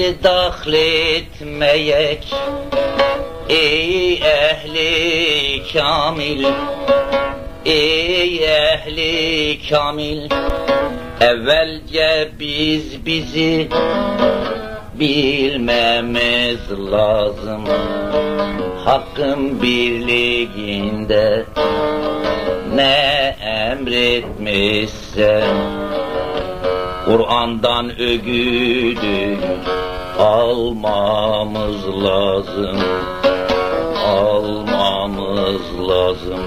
bizi dahletmeyek Ey ehli kamil Ey ehli kamil Evvelce biz bizi bilmemiz lazım. Hakkın birliğinde ne emretmişse Kur'an'dan ögüdü almamız lazım. Almamız lazım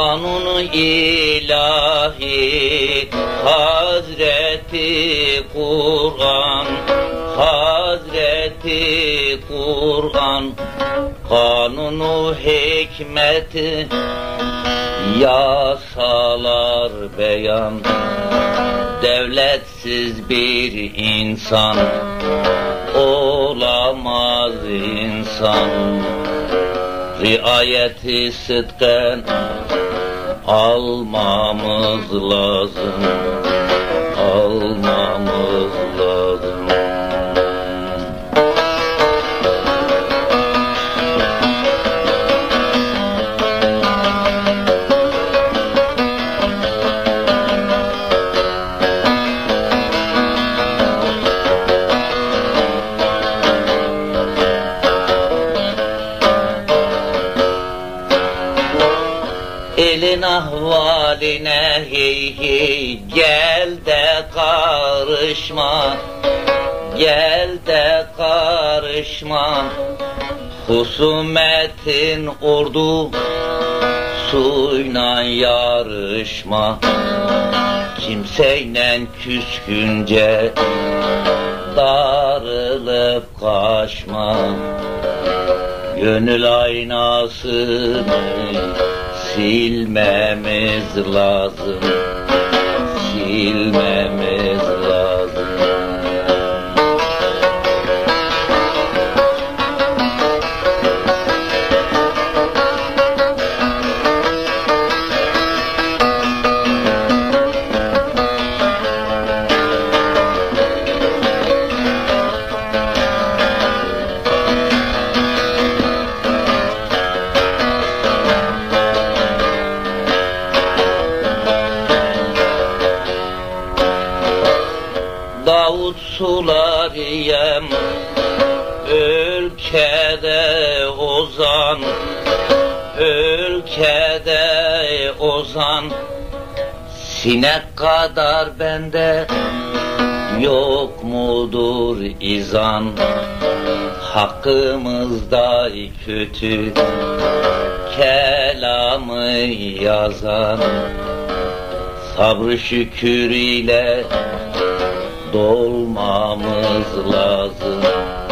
Kanunu ilahi Hazreti Kur'an Hazreti Kur'an. Kanunu hikmeti Yasalar beyan. Devletsiz bir insan Olamaz insan. Riayeti sıdkın almamız lazım. Almamız lazım ahvaline hey hey gel de karışma. Gel de karışma. Husumetin ordu suyla yarışma. Kimseyle küskünce darılıp kaçma. Gönül aynasını silmemiz lazım. Silmemiz lazım Davut sular yem Ülkede ozan Ülkede ozan. Sinek kadar bende Yok mudur izan? Hakkımızda kötü Kelamı yazan. Sabrı şükür ile dolmamız lazım